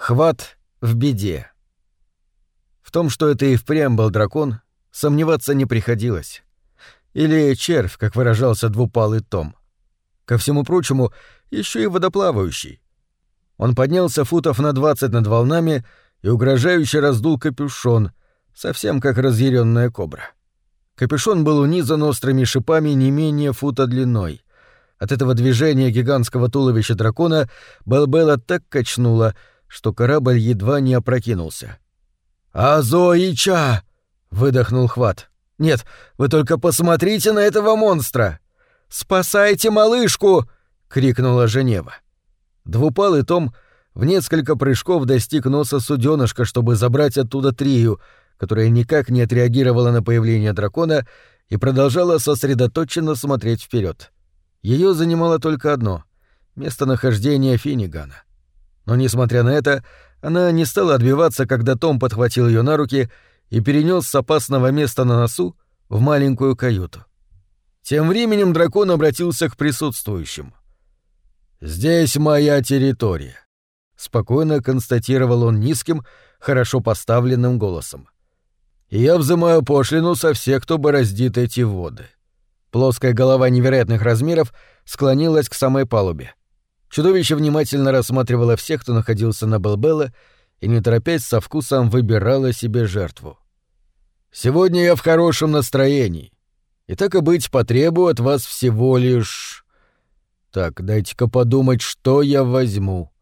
Хват в беде. В том, что это и впрямь был дракон, сомневаться не приходилось. Или червь, как выражался двупалый Том. Ко всему прочему, еще и водоплавающий. Он поднялся футов на двадцать над волнами и угрожающе раздул капюшон, совсем как разъяренная кобра. Капюшон был унизан острыми шипами не менее фута длиной. От этого движения гигантского туловища дракона Белбела так качнула, что корабль едва не опрокинулся. «Азоича!» — выдохнул Хват. «Нет, вы только посмотрите на этого монстра!» «Спасайте малышку!» — крикнула Женева. Двупалый Том в несколько прыжков достиг носа суденышка, чтобы забрать оттуда Трию, которая никак не отреагировала на появление дракона и продолжала сосредоточенно смотреть вперед. Ее занимало только одно — местонахождение Финигана. Но, несмотря на это, она не стала отбиваться, когда Том подхватил ее на руки и перенес с опасного места на носу в маленькую каюту. Тем временем дракон обратился к присутствующим. «Здесь моя территория», — спокойно констатировал он низким, хорошо поставленным голосом. «И я взымаю пошлину со всех, кто бороздит эти воды». Плоская голова невероятных размеров склонилась к самой палубе. Чудовище внимательно рассматривало всех, кто находился на Белбелла, и, не торопясь, со вкусом выбирало себе жертву. «Сегодня я в хорошем настроении, и так и быть потребую от вас всего лишь... Так, дайте-ка подумать, что я возьму».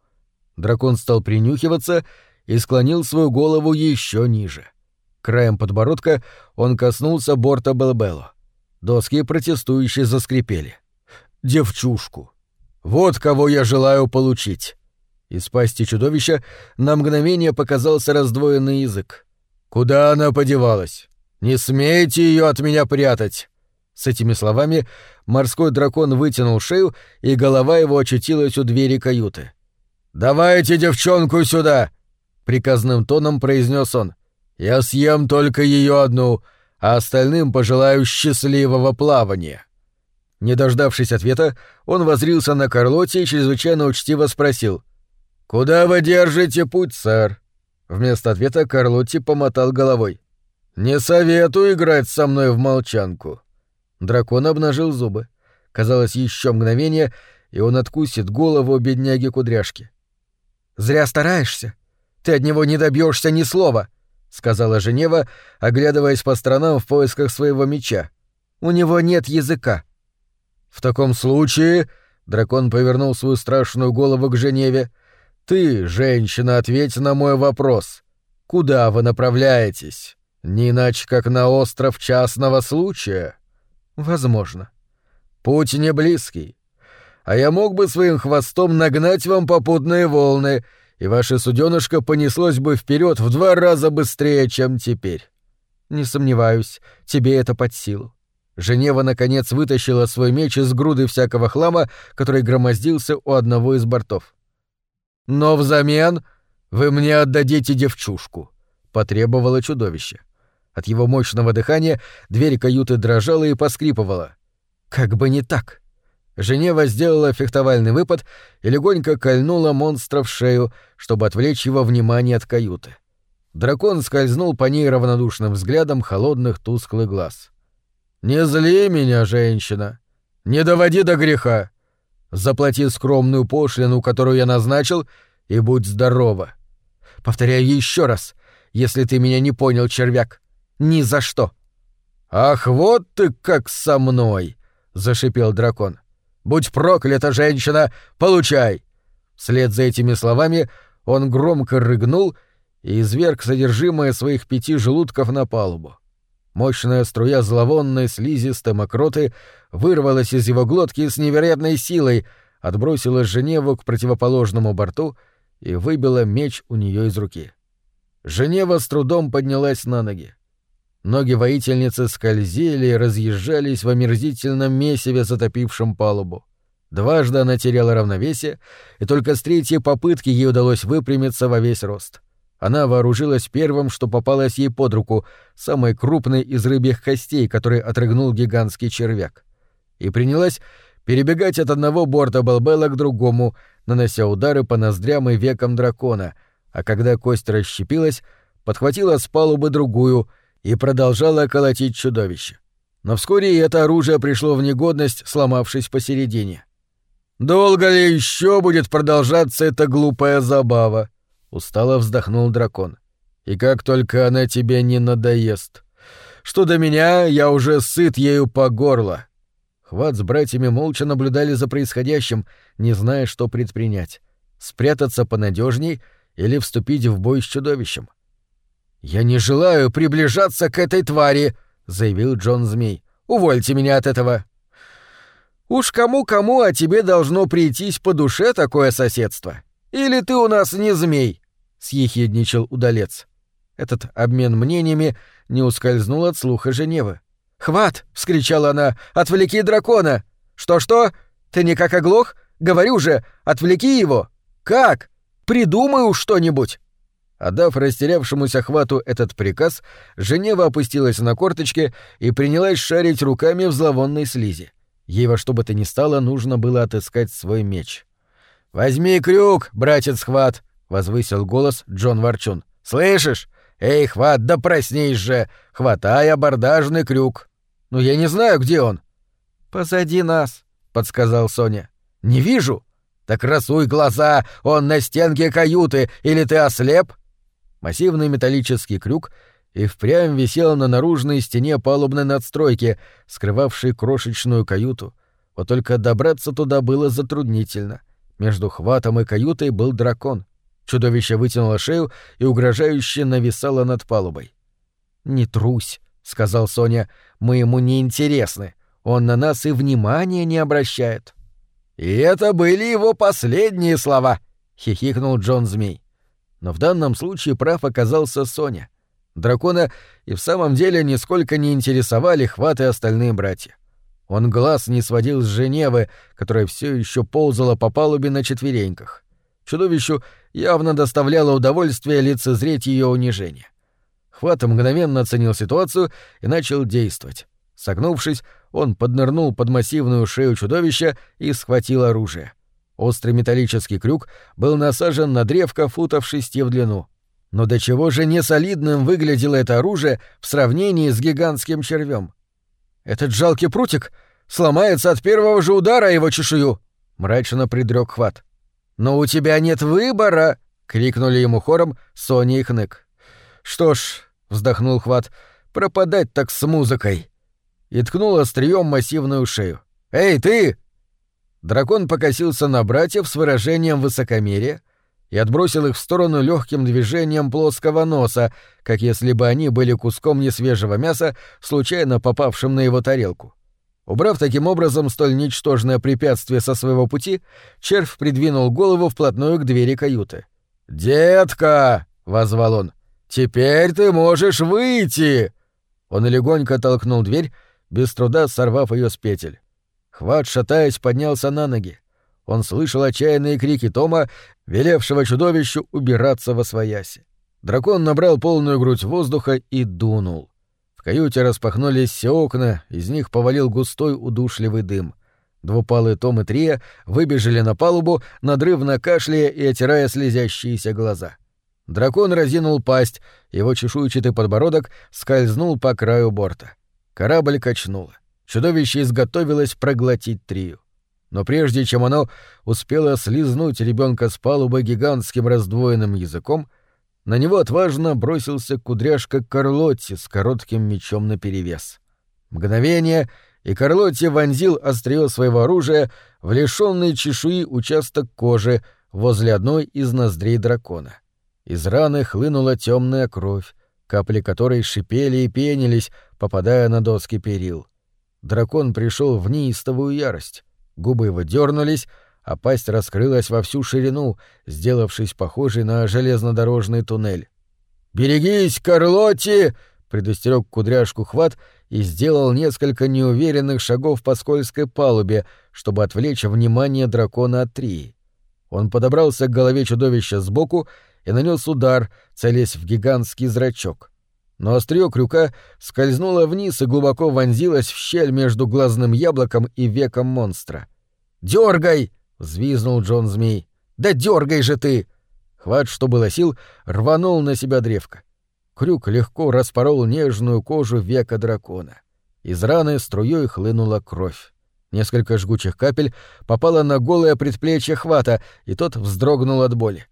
Дракон стал принюхиваться и склонил свою голову еще ниже. Краем подбородка он коснулся борта Белбелло. Доски протестующие заскрипели. «Девчушку!» Вот кого я желаю получить. Из пасти чудовища на мгновение показался раздвоенный язык. Куда она подевалась? Не смейте ее от меня прятать. С этими словами морской дракон вытянул шею, и голова его очутилась у двери каюты. «Давайте девчонку сюда!» — приказным тоном произнес он. «Я съем только ее одну, а остальным пожелаю счастливого плавания». Не дождавшись ответа, он возрился на Карлоте и чрезвычайно учтиво спросил. «Куда вы держите путь, сэр?» Вместо ответа Карлотти помотал головой. «Не советую играть со мной в молчанку». Дракон обнажил зубы. Казалось, еще мгновение, и он откусит голову бедняги кудряшки. «Зря стараешься. Ты от него не добьешься ни слова», — сказала Женева, оглядываясь по сторонам в поисках своего меча. «У него нет языка». «В таком случае...» — дракон повернул свою страшную голову к Женеве. «Ты, женщина, ответь на мой вопрос. Куда вы направляетесь? Не иначе, как на остров частного случая?» «Возможно». «Путь не близкий. А я мог бы своим хвостом нагнать вам попутные волны, и ваше суденышко понеслось бы вперед в два раза быстрее, чем теперь». «Не сомневаюсь, тебе это под силу. Женева, наконец, вытащила свой меч из груды всякого хлама, который громоздился у одного из бортов. «Но взамен вы мне отдадите девчушку», — потребовало чудовище. От его мощного дыхания дверь каюты дрожала и поскрипывала. «Как бы не так!» Женева сделала фехтовальный выпад и легонько кольнула монстра в шею, чтобы отвлечь его внимание от каюты. Дракон скользнул по ней равнодушным взглядом холодных тусклых глаз. «Не зли меня, женщина. Не доводи до греха. Заплати скромную пошлину, которую я назначил, и будь здорова. Повторяю еще раз, если ты меня не понял, червяк. Ни за что». «Ах, вот ты как со мной!» — зашипел дракон. «Будь проклята, женщина! Получай!» Вслед за этими словами он громко рыгнул и изверг содержимое своих пяти желудков на палубу. Мощная струя зловонной слизистой мокроты вырвалась из его глотки с невероятной силой, отбросила Женеву к противоположному борту и выбила меч у нее из руки. Женева с трудом поднялась на ноги. Ноги воительницы скользили и разъезжались в омерзительном месиве, затопившем палубу. Дважды она теряла равновесие, и только с третьей попытки ей удалось выпрямиться во весь рост. Она вооружилась первым, что попалось ей под руку, самой крупной из рыбьих костей, который отрыгнул гигантский червяк. И принялась перебегать от одного борта Балбела к другому, нанося удары по ноздрям и векам дракона, а когда кость расщепилась, подхватила с палубы другую и продолжала колотить чудовище. Но вскоре это оружие пришло в негодность, сломавшись посередине. «Долго ли еще будет продолжаться эта глупая забава?» — устало вздохнул дракон. «И как только она тебе не надоест. Что до меня, я уже сыт ею по горло». Хват с братьями молча наблюдали за происходящим, не зная, что предпринять. Спрятаться понадежней или вступить в бой с чудовищем. «Я не желаю приближаться к этой твари», — заявил Джон Змей. «Увольте меня от этого». «Уж кому-кому, а тебе должно прийтись по душе такое соседство. Или ты у нас не змей?» — съехидничал удалец. Этот обмен мнениями не ускользнул от слуха Женевы. «Хват!» — вскричала она. «Отвлеки дракона!» «Что-что? Ты никак оглох? Говорю же, отвлеки его!» «Как? Придумай что-нибудь!» Отдав растерявшемуся хвату этот приказ, Женева опустилась на корточки и принялась шарить руками в зловонной слизи. Ей во что бы то ни стало нужно было отыскать свой меч. «Возьми крюк, братец Хват!» — возвысил голос Джон Ворчун. «Слышишь? Эй, Хват, да проснись же! Хватай абордажный крюк!» «Ну я не знаю, где он!» «Позади нас», — подсказал Соня. «Не вижу!» «Так расуй глаза! Он на стенке каюты! Или ты ослеп?» Массивный металлический крюк и впрямь висел на наружной стене палубной надстройки, скрывавшей крошечную каюту. Вот только добраться туда было затруднительно. Между хватом и каютой был дракон. Чудовище вытянуло шею и угрожающе нависало над палубой. «Не трусь», — сказал Соня, — «мы ему не интересны. Он на нас и внимания не обращает». «И это были его последние слова», — хихикнул Джон Змей. Но в данном случае прав оказался Соня. Дракона и в самом деле нисколько не интересовали хваты остальные братья. Он глаз не сводил с Женевы, которая все еще ползала по палубе на четвереньках. Чудовищу явно доставляло удовольствие лицезреть ее унижение. Хват мгновенно оценил ситуацию и начал действовать. Согнувшись, он поднырнул под массивную шею чудовища и схватил оружие. Острый металлический крюк был насажен на древко футов шести в длину. Но до чего же несолидным выглядело это оружие в сравнении с гигантским червем? Этот жалкий прутик сломается от первого же удара его чешую, мрачно предрек хват. Но у тебя нет выбора, крикнули ему хором Соня и Хнык. Что ж, вздохнул хват, пропадать так с музыкой. И ткнул острием массивную шею. Эй, ты! Дракон покосился на братьев с выражением высокомерия и отбросил их в сторону легким движением плоского носа, как если бы они были куском несвежего мяса, случайно попавшим на его тарелку. Убрав таким образом столь ничтожное препятствие со своего пути, червь придвинул голову вплотную к двери каюты. «Детка!» — возвал он. «Теперь ты можешь выйти!» Он легонько толкнул дверь, без труда сорвав ее с петель. Хват, шатаясь, поднялся на ноги. Он слышал отчаянные крики Тома, велевшего чудовищу убираться во свояси. Дракон набрал полную грудь воздуха и дунул. Каюте распахнулись все окна, из них повалил густой удушливый дым. Двупалые Том и Трия выбежали на палубу, надрывно кашляя и отирая слезящиеся глаза. Дракон разинул пасть, его чешуйчатый подбородок скользнул по краю борта. Корабль качнуло. Чудовище изготовилось проглотить Трию. Но прежде чем оно успело слизнуть ребенка с палубы гигантским раздвоенным языком, на него отважно бросился кудряшка Карлотти с коротким мечом наперевес. Мгновение, и Карлотти вонзил острие своего оружия в лишенный чешуи участок кожи возле одной из ноздрей дракона. Из раны хлынула темная кровь, капли которой шипели и пенились, попадая на доски перил. Дракон пришел в неистовую ярость. Губы его дернулись, а пасть раскрылась во всю ширину, сделавшись похожей на железнодорожный туннель. «Берегись, Карлотти!» — предостерег кудряшку хват и сделал несколько неуверенных шагов по скользкой палубе, чтобы отвлечь внимание дракона от Трии. Он подобрался к голове чудовища сбоку и нанес удар, целясь в гигантский зрачок но острие крюка скользнуло вниз и глубоко вонзилось в щель между глазным яблоком и веком монстра. «Дергай!» — взвизнул Джон Змей. «Да дергай же ты!» Хват, что было сил, рванул на себя древко. Крюк легко распорол нежную кожу века дракона. Из раны струей хлынула кровь. Несколько жгучих капель попало на голое предплечье Хвата, и тот вздрогнул от боли.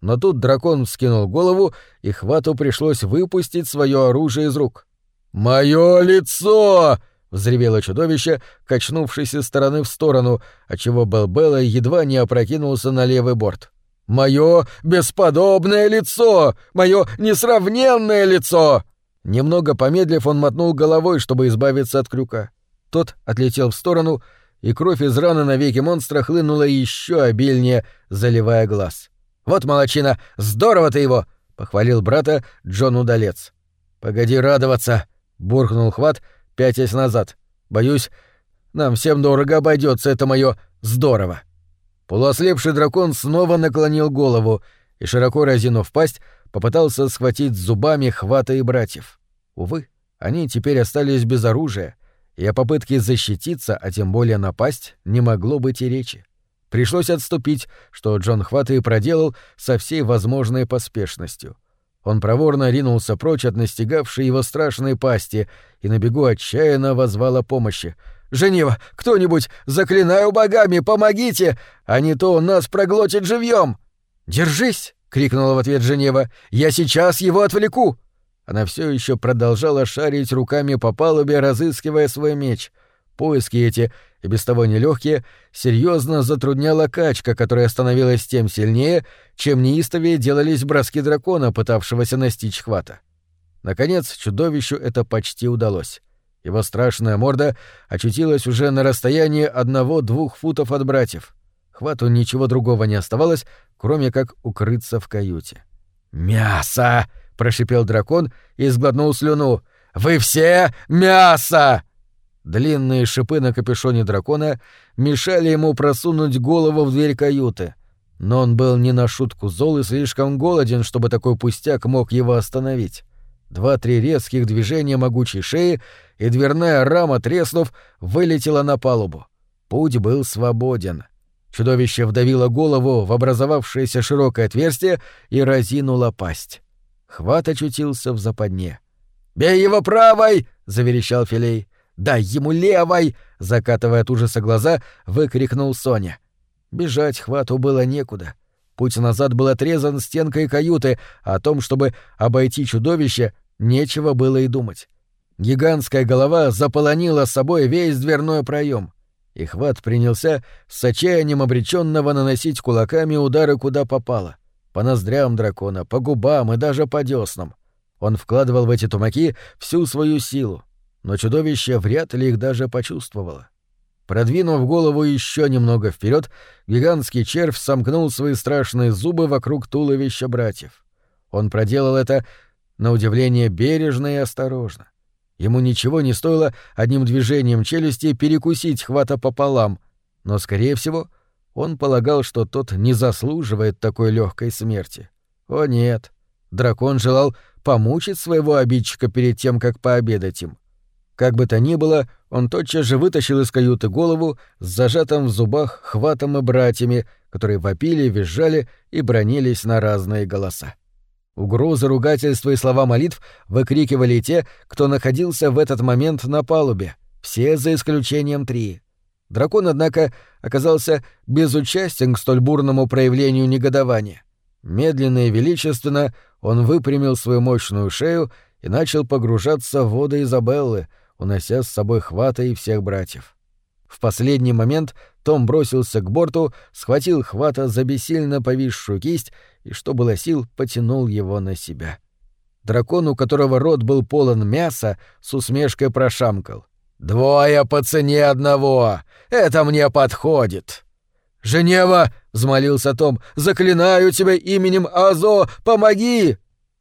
Но тут дракон вскинул голову, и Хвату пришлось выпустить свое оружие из рук. «Мое лицо!» — взревело чудовище, качнувшись из стороны в сторону, отчего Белбелла едва не опрокинулся на левый борт. «Мое бесподобное лицо! Мое несравненное лицо!» Немного помедлив, он мотнул головой, чтобы избавиться от крюка. Тот отлетел в сторону, и кровь из раны на веке монстра хлынула еще обильнее, заливая глаз. «Вот молочина! Здорово ты его!» — похвалил брата Джон Удалец. «Погоди радоваться!» — буркнул Хват, пятясь назад. «Боюсь, нам всем дорого обойдется это мое здорово!» Полуослепший дракон снова наклонил голову и, широко разинув пасть, попытался схватить зубами Хвата и братьев. Увы, они теперь остались без оружия, и о попытке защититься, а тем более напасть, не могло быть и речи. Пришлось отступить, что Джон Хват и проделал со всей возможной поспешностью. Он проворно ринулся прочь от настигавшей его страшной пасти и на бегу отчаянно возвал о помощи. «Женева, кто-нибудь, заклинаю богами, помогите, а не то он нас проглотит живьем!» «Держись!» — крикнула в ответ Женева. «Я сейчас его отвлеку!» Она все еще продолжала шарить руками по палубе, разыскивая свой меч. Поиски эти, и без того нелегкие, серьезно затрудняла качка, которая становилась тем сильнее, чем неистовее делались броски дракона, пытавшегося настичь хвата. Наконец, чудовищу это почти удалось. Его страшная морда очутилась уже на расстоянии одного-двух футов от братьев. Хвату ничего другого не оставалось, кроме как укрыться в каюте. «Мясо!» прошипел дракон и сглотнул слюну. «Вы все мясо!» Длинные шипы на капюшоне дракона мешали ему просунуть голову в дверь каюты. Но он был не на шутку зол и слишком голоден, чтобы такой пустяк мог его остановить. Два-три резких движения могучей шеи, и дверная рама, треснув, вылетела на палубу. Путь был свободен. Чудовище вдавило голову в образовавшееся широкое отверстие и разинуло пасть. Хват очутился в западне. «Бей его правой!» — заверещал Филей. «Дай ему левой!» — закатывая от ужаса глаза, выкрикнул Соня. Бежать Хвату было некуда. Путь назад был отрезан стенкой каюты, а о том, чтобы обойти чудовище, нечего было и думать. Гигантская голова заполонила собой весь дверной проем, и Хват принялся с отчаянием обреченного наносить кулаками удары куда попало — по ноздрям дракона, по губам и даже по деснам. Он вкладывал в эти тумаки всю свою силу, но чудовище вряд ли их даже почувствовало. Продвинув голову еще немного вперед, гигантский червь сомкнул свои страшные зубы вокруг туловища братьев. Он проделал это, на удивление, бережно и осторожно. Ему ничего не стоило одним движением челюсти перекусить хвата пополам, но, скорее всего, он полагал, что тот не заслуживает такой легкой смерти. О нет, дракон желал помучить своего обидчика перед тем, как пообедать им. Как бы то ни было, он тотчас же вытащил из каюты голову с зажатым в зубах хватом и братьями, которые вопили, визжали и бронились на разные голоса. Угрозы, ругательства и слова молитв выкрикивали те, кто находился в этот момент на палубе, все за исключением три. Дракон, однако, оказался безучастен к столь бурному проявлению негодования. Медленно и величественно он выпрямил свою мощную шею и начал погружаться в воды Изабеллы, унося с собой хвата и всех братьев. В последний момент Том бросился к борту, схватил хвата за бессильно повисшую кисть и, что было сил, потянул его на себя. Дракон, у которого рот был полон мяса, с усмешкой прошамкал. «Двое по цене одного! Это мне подходит!» «Женева!» — взмолился Том. «Заклинаю тебя именем Азо! Помоги!»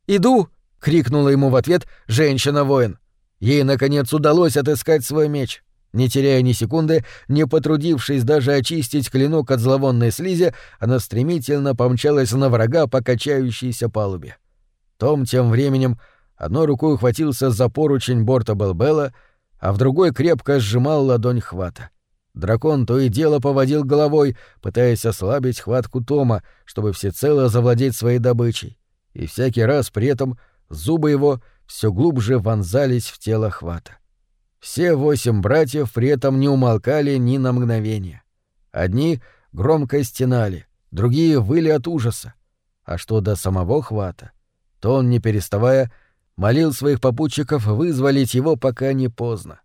«Иду!» — крикнула ему в ответ женщина-воин. Ей, наконец, удалось отыскать свой меч. Не теряя ни секунды, не потрудившись даже очистить клинок от зловонной слизи, она стремительно помчалась на врага по качающейся палубе. Том тем временем одной рукой ухватился за поручень борта Белбелла, а в другой крепко сжимал ладонь хвата. Дракон то и дело поводил головой, пытаясь ослабить хватку Тома, чтобы всецело завладеть своей добычей. И всякий раз при этом зубы его все глубже вонзались в тело хвата. Все восемь братьев при этом не умолкали ни на мгновение. Одни громко стенали, другие выли от ужаса. А что до самого хвата, то он, не переставая, молил своих попутчиков вызволить его, пока не поздно.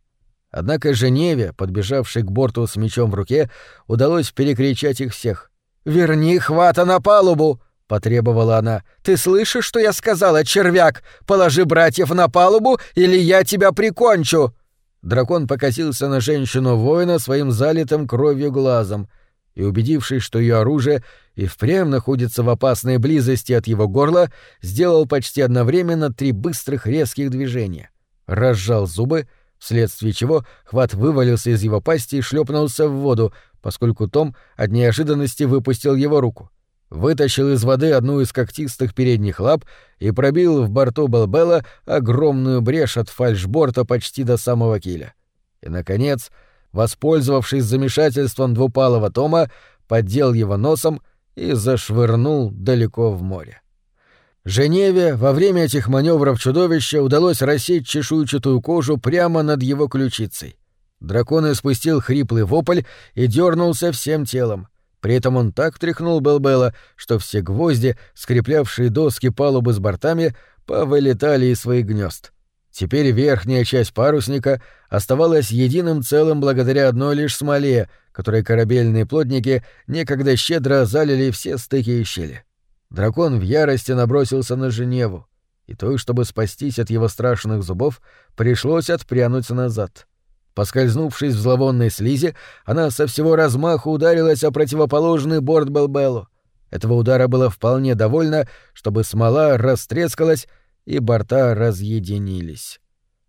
Однако Женеве, подбежавшей к борту с мечом в руке, удалось перекричать их всех. «Верни хвата на палубу!» — потребовала она. «Ты слышишь, что я сказала, червяк? Положи братьев на палубу, или я тебя прикончу!» Дракон покосился на женщину-воина своим залитым кровью глазом и, убедившись, что ее оружие и впрямь находится в опасной близости от его горла, сделал почти одновременно три быстрых резких движения. Разжал зубы — вследствие чего хват вывалился из его пасти и шлепнулся в воду, поскольку Том от неожиданности выпустил его руку. Вытащил из воды одну из когтистых передних лап и пробил в борту Белбела огромную брешь от фальшборта почти до самого киля. И, наконец, воспользовавшись замешательством двупалого Тома, поддел его носом и зашвырнул далеко в море. Женеве во время этих маневров чудовища удалось рассечь чешуйчатую кожу прямо над его ключицей. Дракон испустил хриплый вопль и дернулся всем телом. При этом он так тряхнул Белбела, что все гвозди, скреплявшие доски палубы с бортами, повылетали из своих гнезд. Теперь верхняя часть парусника оставалась единым целым благодаря одной лишь смоле, которой корабельные плотники некогда щедро залили все стыки и щели. Дракон в ярости набросился на Женеву, и той, чтобы спастись от его страшных зубов, пришлось отпрянуть назад. Поскользнувшись в зловонной слизи, она со всего размаху ударилась о противоположный борт Белбеллу. Этого удара было вполне довольно, чтобы смола растрескалась и борта разъединились.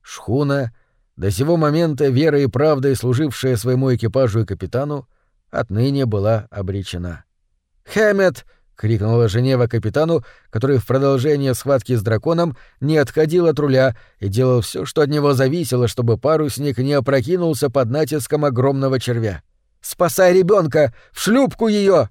Шхуна, до сего момента верой и правдой служившая своему экипажу и капитану, отныне была обречена. «Хэммет!» — крикнула Женева капитану, который в продолжение схватки с драконом не отходил от руля и делал все, что от него зависело, чтобы парусник не опрокинулся под натиском огромного червя. «Спасай ребенка! В шлюпку ее!»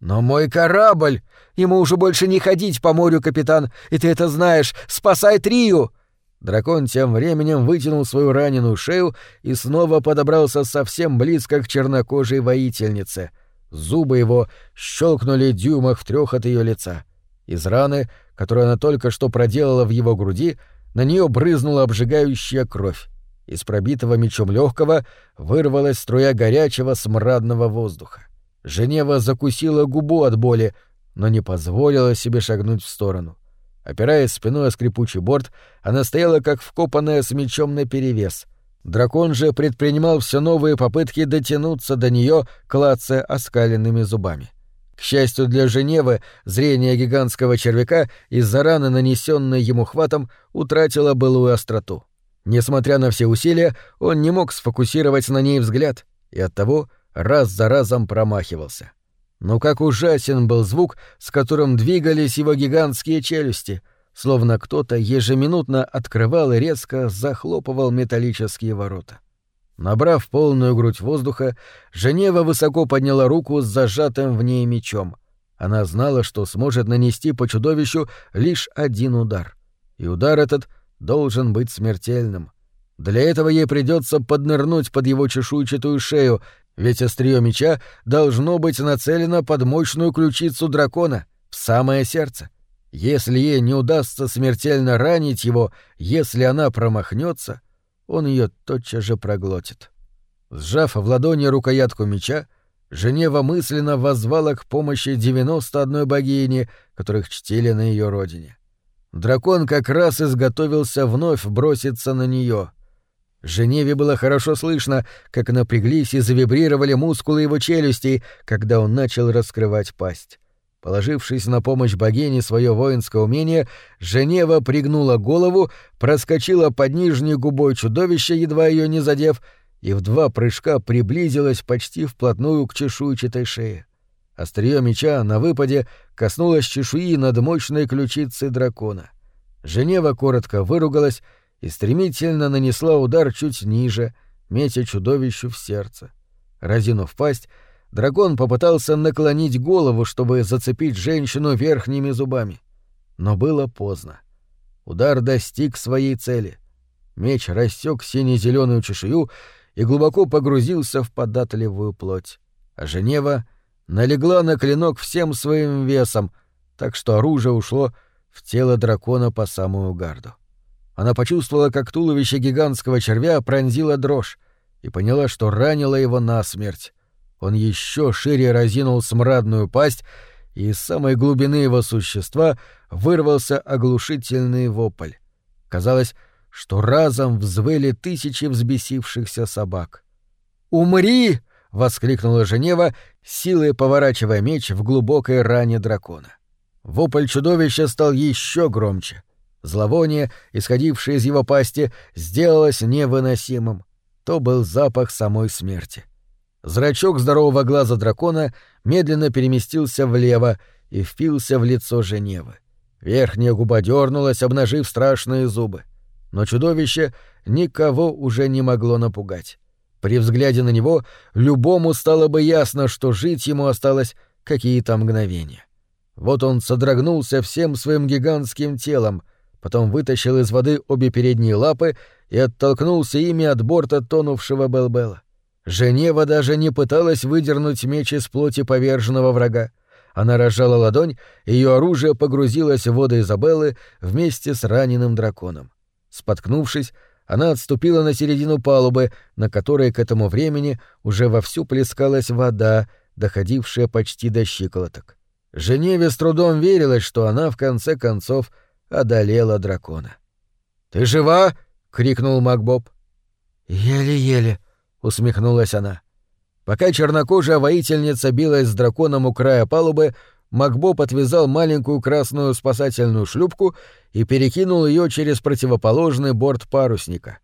«Но мой корабль! Ему уже больше не ходить по морю, капитан, и ты это знаешь! Спасай Трию!» Дракон тем временем вытянул свою раненую шею и снова подобрался совсем близко к чернокожей воительнице — Зубы его щелкнули дюймах в трех от ее лица. Из раны, которую она только что проделала в его груди, на нее брызнула обжигающая кровь. Из пробитого мечом легкого вырвалась струя горячего смрадного воздуха. Женева закусила губу от боли, но не позволила себе шагнуть в сторону. Опираясь спиной о скрипучий борт, она стояла как вкопанная с мечом наперевес — Дракон же предпринимал все новые попытки дотянуться до нее, клацая оскаленными зубами. К счастью для Женевы, зрение гигантского червяка из-за раны, нанесенной ему хватом, утратило былую остроту. Несмотря на все усилия, он не мог сфокусировать на ней взгляд и оттого раз за разом промахивался. Но как ужасен был звук, с которым двигались его гигантские челюсти — словно кто-то ежеминутно открывал и резко захлопывал металлические ворота. Набрав полную грудь воздуха, Женева высоко подняла руку с зажатым в ней мечом. Она знала, что сможет нанести по чудовищу лишь один удар. И удар этот должен быть смертельным. Для этого ей придется поднырнуть под его чешуйчатую шею, ведь острие меча должно быть нацелено под мощную ключицу дракона, в самое сердце. Если ей не удастся смертельно ранить его, если она промахнется, он ее тотчас же проглотит. Сжав в ладони рукоятку меча, Женева мысленно воззвала к помощи 91 богини, которых чтили на ее родине. Дракон как раз изготовился вновь броситься на нее. Женеве было хорошо слышно, как напряглись и завибрировали мускулы его челюстей, когда он начал раскрывать пасть. Положившись на помощь богине свое воинское умение, Женева пригнула голову, проскочила под нижней губой чудовища, едва ее не задев, и в два прыжка приблизилась почти вплотную к чешуйчатой шее. Острие меча на выпаде коснулось чешуи над мощной ключицей дракона. Женева коротко выругалась и стремительно нанесла удар чуть ниже, метя чудовищу в сердце. Разинув пасть, дракон попытался наклонить голову, чтобы зацепить женщину верхними зубами. Но было поздно. Удар достиг своей цели. Меч рассек сине-зеленую чешую и глубоко погрузился в податливую плоть. А Женева налегла на клинок всем своим весом, так что оружие ушло в тело дракона по самую гарду. Она почувствовала, как туловище гигантского червя пронзила дрожь, и поняла, что ранила его насмерть. Он еще шире разинул смрадную пасть, и из самой глубины его существа вырвался оглушительный вопль. Казалось, что разом взвыли тысячи взбесившихся собак. «Умри!» — воскликнула Женева, силой поворачивая меч в глубокой ране дракона. Вопль чудовища стал еще громче. Зловоние, исходившее из его пасти, сделалось невыносимым. То был запах самой смерти. Зрачок здорового глаза дракона медленно переместился влево и впился в лицо Женевы. Верхняя губа дернулась, обнажив страшные зубы но чудовище никого уже не могло напугать. При взгляде на него любому стало бы ясно, что жить ему осталось какие-то мгновения. Вот он содрогнулся всем своим гигантским телом, потом вытащил из воды обе передние лапы и оттолкнулся ими от борта тонувшего Белбела. Женева даже не пыталась выдернуть меч из плоти поверженного врага. Она разжала ладонь, и ее оружие погрузилось в воды Изабеллы вместе с раненым драконом. Споткнувшись, она отступила на середину палубы, на которой к этому времени уже вовсю плескалась вода, доходившая почти до щиколоток. Женеве с трудом верилось, что она в конце концов одолела дракона. «Ты жива?» — крикнул Макбоб. «Еле-еле», — усмехнулась она. Пока чернокожая воительница билась с драконом у края палубы, Макбоб отвязал маленькую красную спасательную шлюпку и перекинул ее через противоположный борт парусника.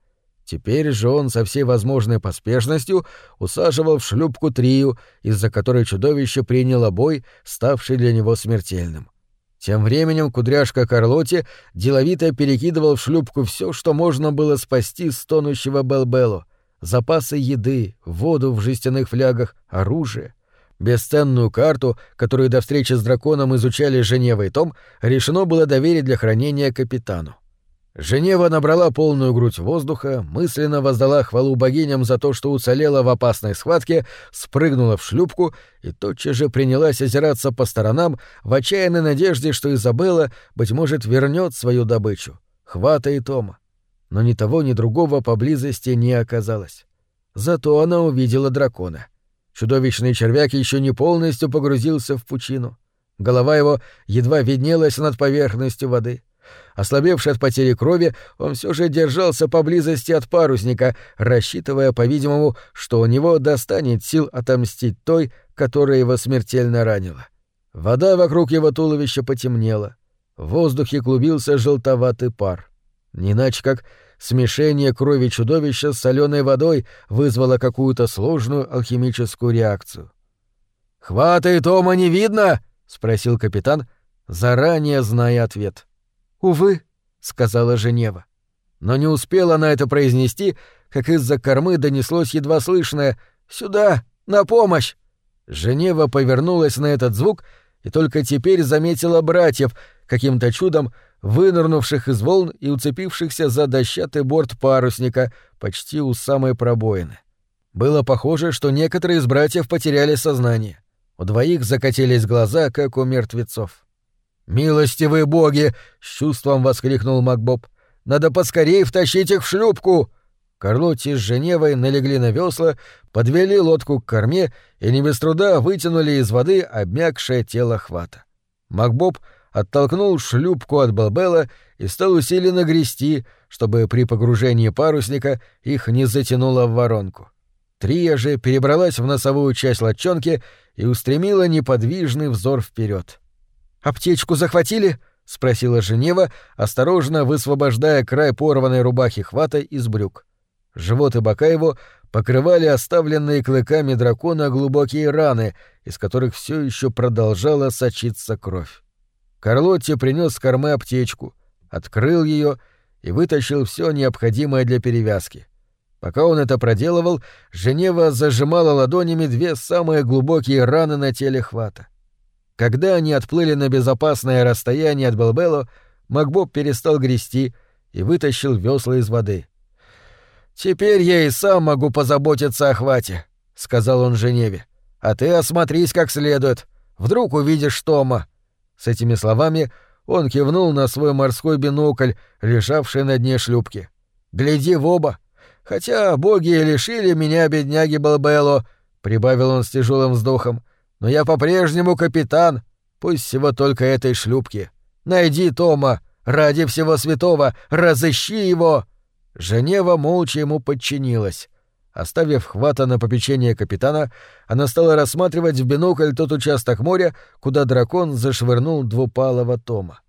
Теперь же он со всей возможной поспешностью усаживал в шлюпку Трию, из-за которой чудовище приняло бой, ставший для него смертельным. Тем временем кудряшка Карлоти деловито перекидывал в шлюпку все, что можно было спасти с тонущего Белбелу — запасы еды, воду в жестяных флягах, оружие — Бесценную карту, которую до встречи с драконом изучали Женева и Том, решено было доверить для хранения капитану. Женева набрала полную грудь воздуха, мысленно воздала хвалу богиням за то, что уцелела в опасной схватке, спрыгнула в шлюпку и тотчас же принялась озираться по сторонам в отчаянной надежде, что Изабелла, быть может, вернет свою добычу — Хвата и Тома. Но ни того, ни другого поблизости не оказалось. Зато она увидела дракона — Чудовищный червяк еще не полностью погрузился в пучину. Голова его едва виднелась над поверхностью воды. Ослабевший от потери крови, он все же держался поблизости от парусника, рассчитывая, по-видимому, что у него достанет сил отомстить той, которая его смертельно ранила. Вода вокруг его туловища потемнела. В воздухе клубился желтоватый пар. Не иначе как смешение крови чудовища с соленой водой вызвало какую-то сложную алхимическую реакцию. «Хвата и Тома не видно?» — спросил капитан, заранее зная ответ. «Увы», — сказала Женева. Но не успела она это произнести, как из-за кормы донеслось едва слышное «Сюда! На помощь!» Женева повернулась на этот звук и только теперь заметила братьев, каким-то чудом вынырнувших из волн и уцепившихся за дощатый борт парусника почти у самой пробоины. Было похоже, что некоторые из братьев потеряли сознание. У двоих закатились глаза, как у мертвецов. «Милостивые боги!» — с чувством воскликнул Макбоб. «Надо поскорее втащить их в шлюпку!» Карлотти с Женевой налегли на весла, подвели лодку к корме и не без труда вытянули из воды обмякшее тело хвата. Макбоб — оттолкнул шлюпку от Балбела и стал усиленно грести, чтобы при погружении парусника их не затянуло в воронку. Трия же перебралась в носовую часть лодчонки и устремила неподвижный взор вперед. «Аптечку захватили?» — спросила Женева, осторожно высвобождая край порванной рубахи хвата из брюк. Живот и бока его покрывали оставленные клыками дракона глубокие раны, из которых все еще продолжала сочиться кровь. Карлотти принес с кормы аптечку, открыл ее и вытащил все необходимое для перевязки. Пока он это проделывал, Женева зажимала ладонями две самые глубокие раны на теле хвата. Когда они отплыли на безопасное расстояние от Белбело, Макбоб перестал грести и вытащил весла из воды. «Теперь я и сам могу позаботиться о хвате», — сказал он Женеве. «А ты осмотрись как следует. Вдруг увидишь Тома». С этими словами он кивнул на свой морской бинокль, лежавший на дне шлюпки. «Гляди в оба. Хотя боги лишили меня, бедняги Балбелло», — прибавил он с тяжелым вздохом. «Но я по-прежнему капитан, пусть всего только этой шлюпки. Найди Тома, ради всего святого, разыщи его!» Женева молча ему подчинилась. Оставив хвата на попечение капитана, она стала рассматривать в бинокль тот участок моря, куда дракон зашвырнул двупалого Тома.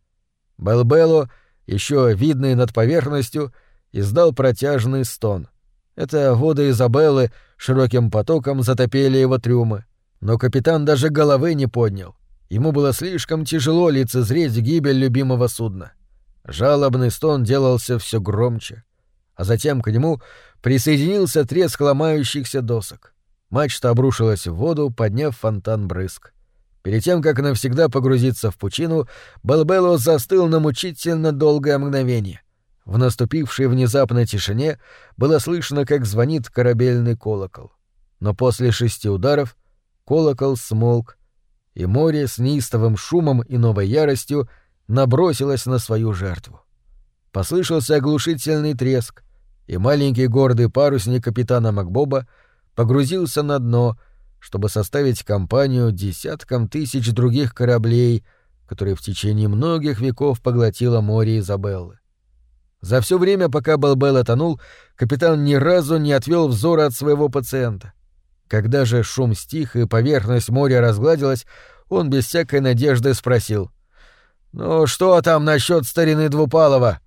Белбело, еще видный над поверхностью, издал протяжный стон. Это воды Изабеллы широким потоком затопили его трюмы. Но капитан даже головы не поднял. Ему было слишком тяжело лицезреть гибель любимого судна. Жалобный стон делался все громче а затем к нему присоединился треск ломающихся досок. Мачта обрушилась в воду, подняв фонтан брызг. Перед тем, как навсегда погрузиться в пучину, Балбело застыл на мучительно долгое мгновение. В наступившей внезапной тишине было слышно, как звонит корабельный колокол. Но после шести ударов колокол смолк, и море с неистовым шумом и новой яростью набросилось на свою жертву. Послышался оглушительный треск, и маленький гордый парусник капитана Макбоба погрузился на дно, чтобы составить компанию десяткам тысяч других кораблей, которые в течение многих веков поглотило море Изабеллы. За все время, пока Балбелла тонул, капитан ни разу не отвел взора от своего пациента. Когда же шум стих и поверхность моря разгладилась, он без всякой надежды спросил. «Ну что там насчет старины Двупалова?»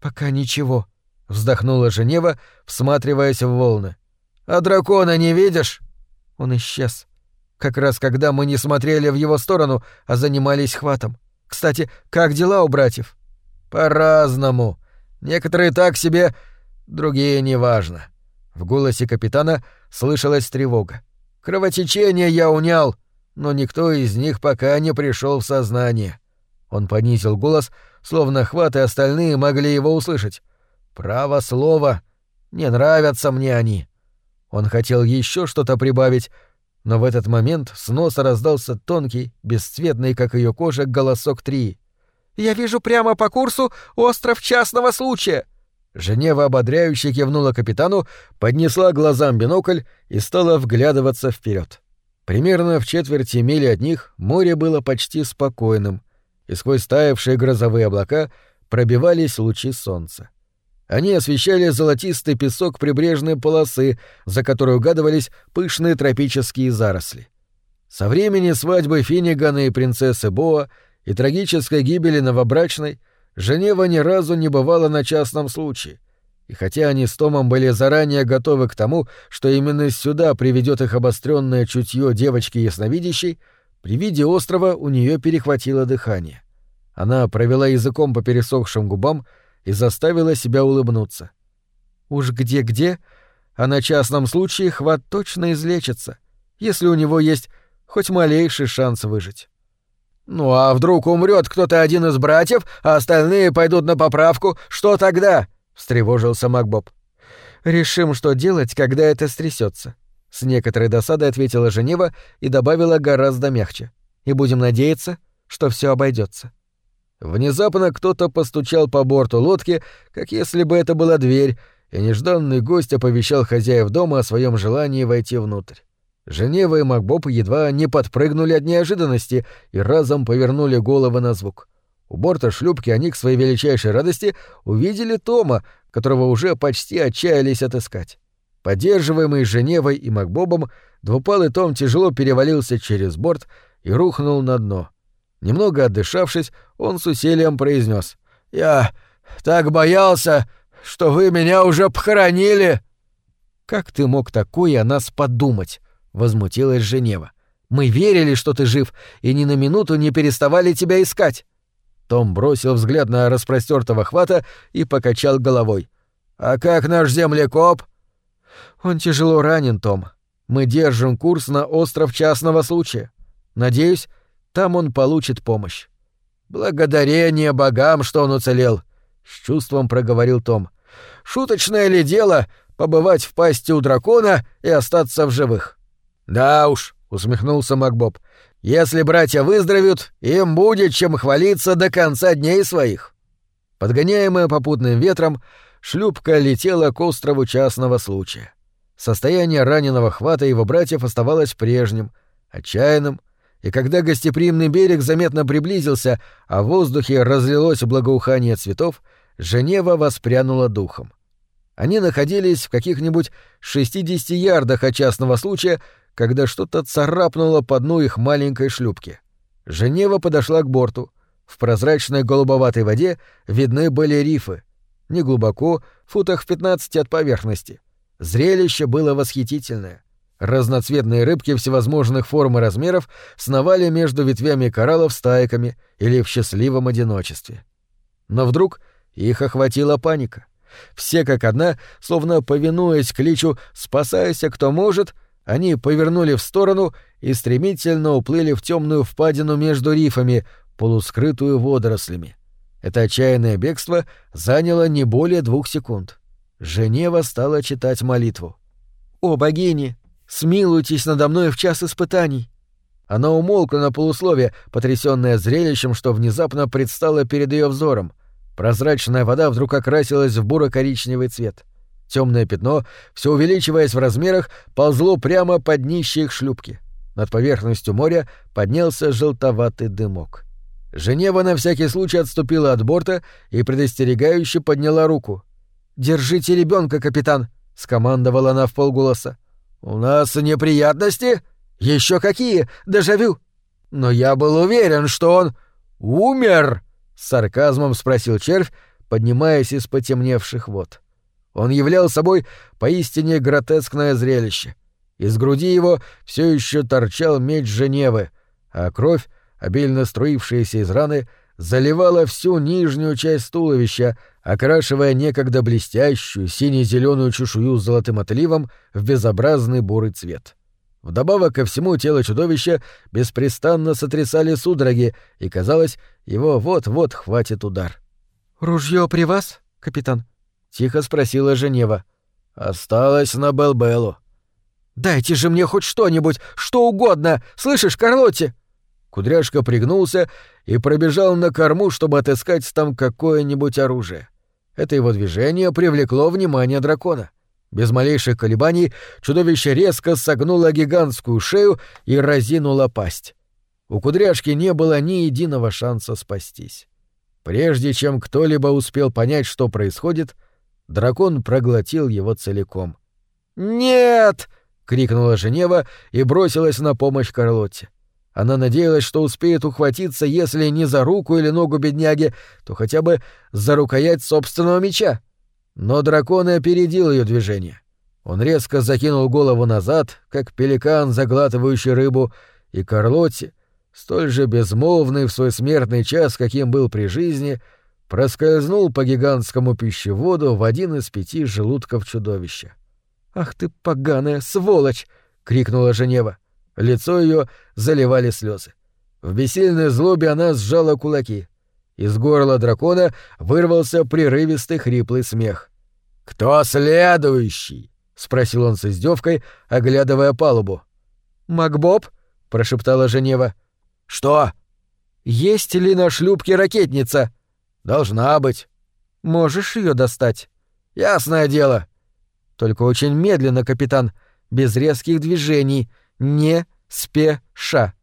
«Пока ничего», — вздохнула Женева, всматриваясь в волны. «А дракона не видишь?» Он исчез. Как раз когда мы не смотрели в его сторону, а занимались хватом. Кстати, как дела у братьев? По-разному. Некоторые так себе, другие неважно. В голосе капитана слышалась тревога. Кровотечение я унял, но никто из них пока не пришел в сознание. Он понизил голос, словно хват и остальные могли его услышать. Право слово, не нравятся мне они. Он хотел еще что-то прибавить, но в этот момент с носа раздался тонкий, бесцветный, как ее кожа, голосок Три. «Я вижу прямо по курсу остров частного случая!» Женева ободряюще кивнула капитану, поднесла глазам бинокль и стала вглядываться вперед. Примерно в четверти мили от них море было почти спокойным, и сквозь таявшие грозовые облака пробивались лучи солнца. Они освещали золотистый песок прибрежной полосы, за которой угадывались пышные тропические заросли. Со времени свадьбы Финнигана и принцессы Боа и трагической гибели новобрачной Женева ни разу не бывала на частном случае. И хотя они с Томом были заранее готовы к тому, что именно сюда приведет их обостренное чутье девочки ясновидящей, при виде острова у нее перехватило дыхание. Она провела языком по пересохшим губам, и заставила себя улыбнуться. Уж где-где, а на частном случае хват точно излечится, если у него есть хоть малейший шанс выжить. «Ну а вдруг умрет кто-то один из братьев, а остальные пойдут на поправку, что тогда?» — встревожился Макбоб. «Решим, что делать, когда это стрясется. С некоторой досадой ответила Женева и добавила гораздо мягче. «И будем надеяться, что все обойдется. Внезапно кто-то постучал по борту лодки, как если бы это была дверь, и нежданный гость оповещал хозяев дома о своем желании войти внутрь. Женева и Макбоб едва не подпрыгнули от неожиданности и разом повернули головы на звук. У борта шлюпки они к своей величайшей радости увидели Тома, которого уже почти отчаялись отыскать. Поддерживаемый Женевой и Макбобом, двупалый Том тяжело перевалился через борт и рухнул на дно — Немного отдышавшись, он с усилием произнес: «Я так боялся, что вы меня уже похоронили!» «Как ты мог такое о нас подумать?» — возмутилась Женева. «Мы верили, что ты жив, и ни на минуту не переставали тебя искать». Том бросил взгляд на распростертого хвата и покачал головой. «А как наш землекоп?» Он тяжело ранен, Том. Мы держим курс на остров частного случая. Надеюсь, там он получит помощь. Благодарение богам, что он уцелел, с чувством проговорил Том. Шуточное ли дело побывать в пасти у дракона и остаться в живых? Да уж, усмехнулся Макбоб. Если братья выздоровеют, им будет чем хвалиться до конца дней своих. Подгоняемая попутным ветром, шлюпка летела к острову частного случая. Состояние раненого хвата его братьев оставалось прежним, отчаянным, и когда гостеприимный берег заметно приблизился, а в воздухе разлилось благоухание цветов, Женева воспрянула духом. Они находились в каких-нибудь 60 ярдах от частного случая, когда что-то царапнуло по дну их маленькой шлюпки. Женева подошла к борту. В прозрачной голубоватой воде видны были рифы. Неглубоко, футах в 15 от поверхности. Зрелище было восхитительное. Разноцветные рыбки всевозможных форм и размеров сновали между ветвями кораллов стайками или в счастливом одиночестве. Но вдруг их охватила паника. Все как одна, словно повинуясь кличу «спасайся, кто может», они повернули в сторону и стремительно уплыли в темную впадину между рифами, полускрытую водорослями. Это отчаянное бегство заняло не более двух секунд. Женева стала читать молитву. «О, богини! Смилуйтесь надо мной в час испытаний!» Она умолкла на полуслове, потрясённая зрелищем, что внезапно предстало перед ее взором. Прозрачная вода вдруг окрасилась в буро-коричневый цвет. Темное пятно, все увеличиваясь в размерах, ползло прямо под днище их шлюпки. Над поверхностью моря поднялся желтоватый дымок. Женева на всякий случай отступила от борта и предостерегающе подняла руку. «Держите ребенка, капитан!» — скомандовала она в полголоса. «У нас неприятности? Еще какие? Дежавю!» «Но я был уверен, что он умер!» — с сарказмом спросил червь, поднимаясь из потемневших вод. Он являл собой поистине гротескное зрелище. Из груди его все еще торчал меч Женевы, а кровь, обильно струившаяся из раны, заливала всю нижнюю часть туловища, окрашивая некогда блестящую сине-зеленую чешую с золотым отливом в безобразный бурый цвет. Вдобавок ко всему тело чудовища беспрестанно сотрясали судороги, и, казалось, его вот-вот хватит удар. «Ружье при вас, капитан?» — тихо спросила Женева. «Осталось на Белбелу». «Дайте же мне хоть что-нибудь, что угодно! Слышишь, Карлотти?» Кудряшка пригнулся и пробежал на корму, чтобы отыскать там какое-нибудь оружие. Это его движение привлекло внимание дракона. Без малейших колебаний чудовище резко согнуло гигантскую шею и разинуло пасть. У кудряшки не было ни единого шанса спастись. Прежде чем кто-либо успел понять, что происходит, дракон проглотил его целиком. «Нет!» — крикнула Женева и бросилась на помощь Карлотте. Она надеялась, что успеет ухватиться, если не за руку или ногу бедняги, то хотя бы за рукоять собственного меча. Но дракон опередил ее движение. Он резко закинул голову назад, как пеликан, заглатывающий рыбу, и Карлотти, столь же безмолвный в свой смертный час, каким был при жизни, проскользнул по гигантскому пищеводу в один из пяти желудков чудовища. «Ах ты поганая сволочь!» — крикнула Женева. — Лицо ее заливали слезы. В бессильной злобе она сжала кулаки. Из горла дракона вырвался прерывистый хриплый смех. «Кто следующий?» — спросил он с издевкой, оглядывая палубу. «Макбоб?» — прошептала Женева. «Что?» «Есть ли на шлюпке ракетница?» «Должна быть». «Можешь ее достать?» «Ясное дело». «Только очень медленно, капитан, без резких движений, не спеша.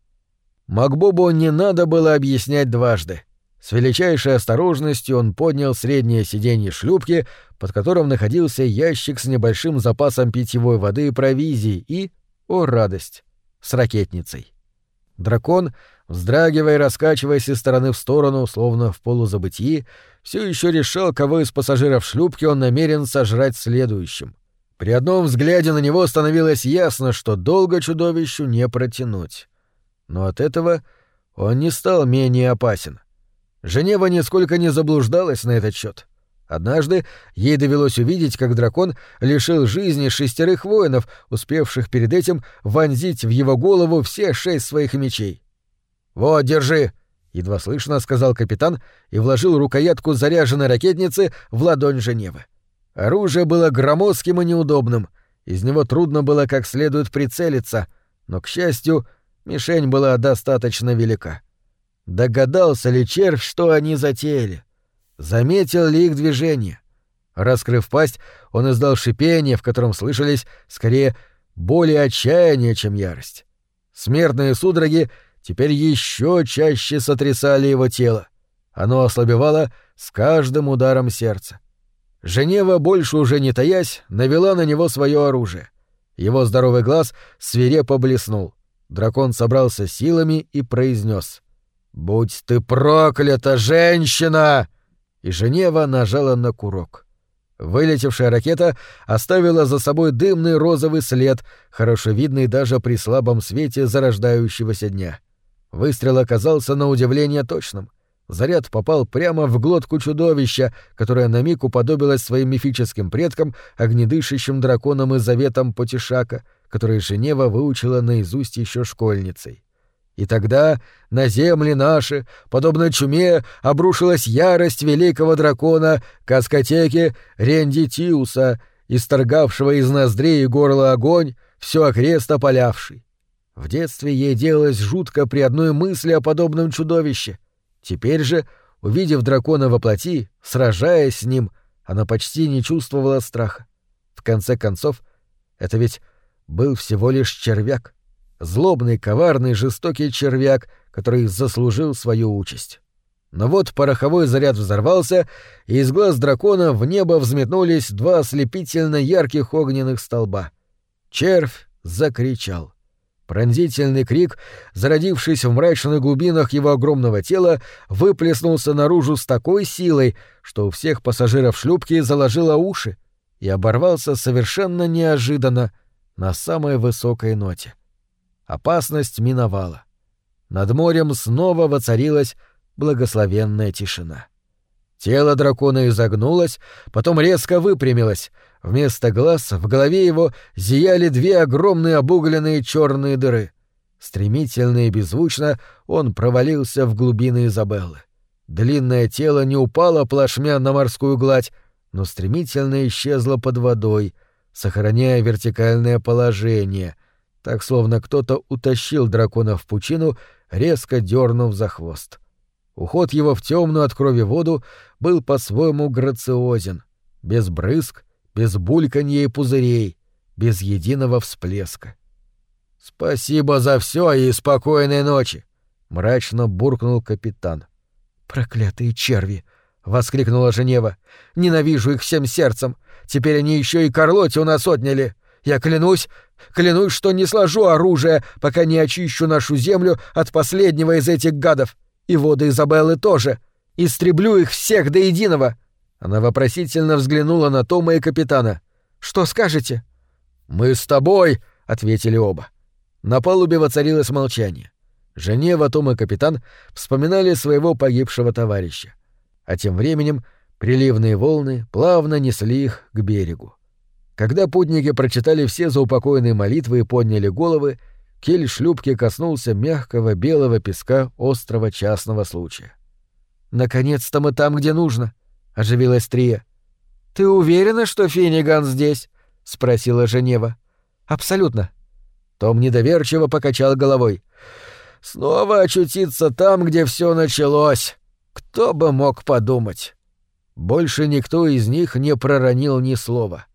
Макбобу не надо было объяснять дважды. С величайшей осторожностью он поднял среднее сиденье шлюпки, под которым находился ящик с небольшим запасом питьевой воды и провизии и, о радость, с ракетницей. Дракон, вздрагивая и раскачиваясь из стороны в сторону, словно в полузабытии, все еще решал, кого из пассажиров шлюпки он намерен сожрать следующим. При одном взгляде на него становилось ясно, что долго чудовищу не протянуть. Но от этого он не стал менее опасен. Женева нисколько не заблуждалась на этот счет. Однажды ей довелось увидеть, как дракон лишил жизни шестерых воинов, успевших перед этим вонзить в его голову все шесть своих мечей. «Вот, держи!» — едва слышно сказал капитан и вложил рукоятку заряженной ракетницы в ладонь Женевы. Оружие было громоздким и неудобным, из него трудно было как следует прицелиться, но, к счастью, мишень была достаточно велика. Догадался ли червь, что они затеяли? Заметил ли их движение? Раскрыв пасть, он издал шипение, в котором слышались, скорее, более отчаяния, чем ярость. Смертные судороги теперь еще чаще сотрясали его тело. Оно ослабевало с каждым ударом сердца. Женева, больше уже не таясь, навела на него свое оружие. Его здоровый глаз свирепо блеснул. Дракон собрался силами и произнес: «Будь ты проклята, женщина!» И Женева нажала на курок. Вылетевшая ракета оставила за собой дымный розовый след, хорошо видный даже при слабом свете зарождающегося дня. Выстрел оказался на удивление точным. Заряд попал прямо в глотку чудовища, которое на миг уподобилось своим мифическим предкам, огнедышащим драконам и заветам Потишака, который Женева выучила наизусть еще школьницей. И тогда на земли наши, подобно чуме, обрушилась ярость великого дракона Каскотеки Рендитиуса, исторгавшего из ноздрей и горла огонь, все окрест опалявший. В детстве ей делалось жутко при одной мысли о подобном чудовище. Теперь же, увидев дракона во плоти, сражаясь с ним, она почти не чувствовала страха. В конце концов, это ведь был всего лишь червяк. Злобный, коварный, жестокий червяк, который заслужил свою участь. Но вот пороховой заряд взорвался, и из глаз дракона в небо взметнулись два ослепительно ярких огненных столба. Червь закричал. Пронзительный крик, зародившийся в мрачных глубинах его огромного тела, выплеснулся наружу с такой силой, что у всех пассажиров шлюпки заложило уши и оборвался совершенно неожиданно на самой высокой ноте. Опасность миновала. Над морем снова воцарилась благословенная тишина. Тело дракона изогнулось, потом резко выпрямилось, Вместо глаз в голове его зияли две огромные обугленные черные дыры. Стремительно и беззвучно он провалился в глубины Изабеллы. Длинное тело не упало плашмя на морскую гладь, но стремительно исчезло под водой, сохраняя вертикальное положение, так словно кто-то утащил дракона в пучину, резко дернув за хвост. Уход его в темную от крови воду был по-своему грациозен, без брызг, без бульканья и пузырей, без единого всплеска. «Спасибо за все и спокойной ночи!» — мрачно буркнул капитан. «Проклятые черви!» — воскликнула Женева. «Ненавижу их всем сердцем! Теперь они еще и Карлоте у нас отняли! Я клянусь, клянусь, что не сложу оружие, пока не очищу нашу землю от последнего из этих гадов! И воды Изабеллы тоже! Истреблю их всех до единого! Она вопросительно взглянула на Тома и капитана. «Что скажете?» «Мы с тобой!» — ответили оба. На палубе воцарилось молчание. Женева, Том и капитан вспоминали своего погибшего товарища. А тем временем приливные волны плавно несли их к берегу. Когда путники прочитали все заупокоенные молитвы и подняли головы, кель шлюпки коснулся мягкого белого песка острова частного случая. «Наконец-то мы там, где нужно», — оживилась Трия. «Ты уверена, что Финниган здесь?» — спросила Женева. «Абсолютно». Том недоверчиво покачал головой. «Снова очутиться там, где все началось. Кто бы мог подумать?» Больше никто из них не проронил ни слова.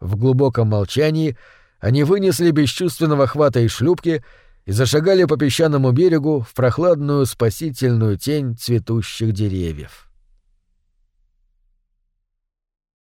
В глубоком молчании они вынесли бесчувственного хвата из шлюпки и зашагали по песчаному берегу в прохладную спасительную тень цветущих деревьев.